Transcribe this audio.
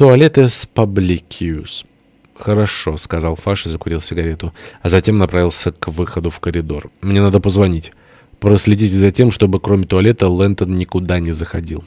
Туалеты с пабликиус». «Хорошо», — сказал Фаш и закурил сигарету, а затем направился к выходу в коридор. «Мне надо позвонить. Проследите за тем, чтобы кроме туалета Лэнтон никуда не заходил».